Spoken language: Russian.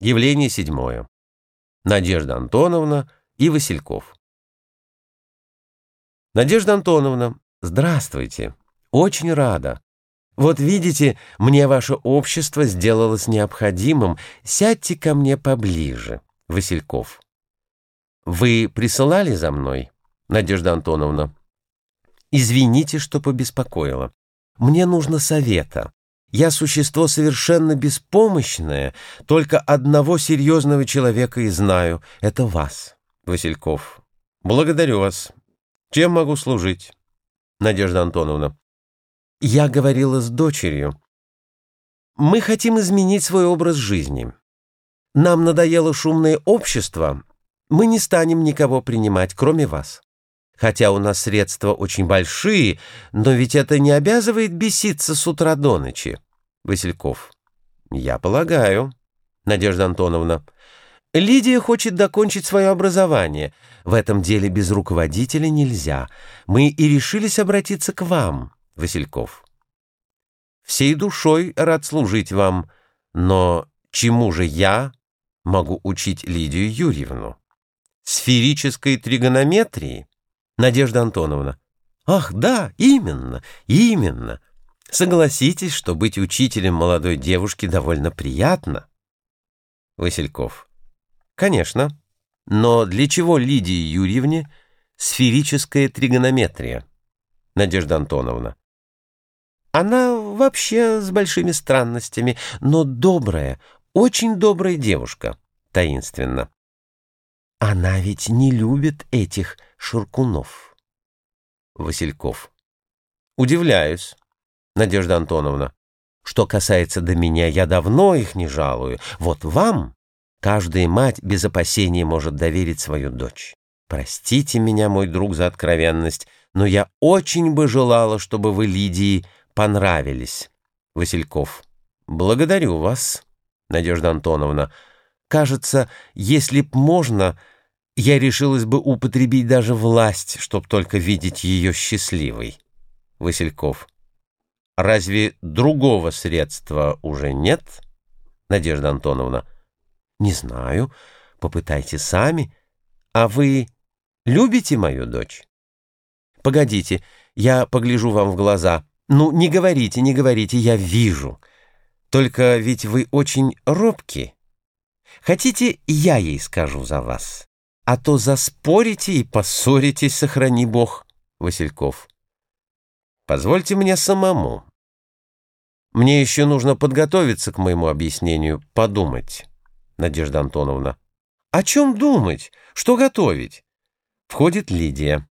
Явление седьмое. Надежда Антоновна и Васильков. Надежда Антоновна, здравствуйте. Очень рада. Вот видите, мне ваше общество сделалось необходимым. Сядьте ко мне поближе. Васильков. Вы присылали за мной, Надежда Антоновна? Извините, что побеспокоила. Мне нужно совета. Я существо совершенно беспомощное, только одного серьезного человека и знаю. Это вас, Васильков. Благодарю вас. Чем могу служить? Надежда Антоновна. Я говорила с дочерью. Мы хотим изменить свой образ жизни. Нам надоело шумное общество. Мы не станем никого принимать, кроме вас. Хотя у нас средства очень большие, но ведь это не обязывает беситься с утра до ночи. Васильков. Я полагаю. Надежда Антоновна. Лидия хочет докончить свое образование. В этом деле без руководителя нельзя. Мы и решились обратиться к вам, Васильков. Всей душой рад служить вам, но чему же я могу учить Лидию Юрьевну? Сферической тригонометрии? Надежда Антоновна. Ах, да, именно, именно. Согласитесь, что быть учителем молодой девушки довольно приятно. Васильков. Конечно. Но для чего Лидии Юрьевне сферическая тригонометрия? Надежда Антоновна. Она вообще с большими странностями, но добрая, очень добрая девушка. Таинственно. Она ведь не любит этих Шуркунов. Васильков. Удивляюсь, Надежда Антоновна. Что касается до меня, я давно их не жалую. Вот вам каждая мать без опасения может доверить свою дочь. Простите меня, мой друг, за откровенность, но я очень бы желала, чтобы вы Лидии понравились. Васильков. Благодарю вас, Надежда Антоновна. Кажется, если б можно, я решилась бы употребить даже власть, чтоб только видеть ее счастливой. Васильков. Разве другого средства уже нет? Надежда Антоновна. Не знаю. Попытайте сами. А вы любите мою дочь? Погодите, я погляжу вам в глаза. Ну, не говорите, не говорите, я вижу. Только ведь вы очень робки. Хотите, я ей скажу за вас? а то заспорите и поссоритесь, сохрани Бог, Васильков. Позвольте мне самому. Мне еще нужно подготовиться к моему объяснению, подумать, Надежда Антоновна. О чем думать? Что готовить? Входит Лидия.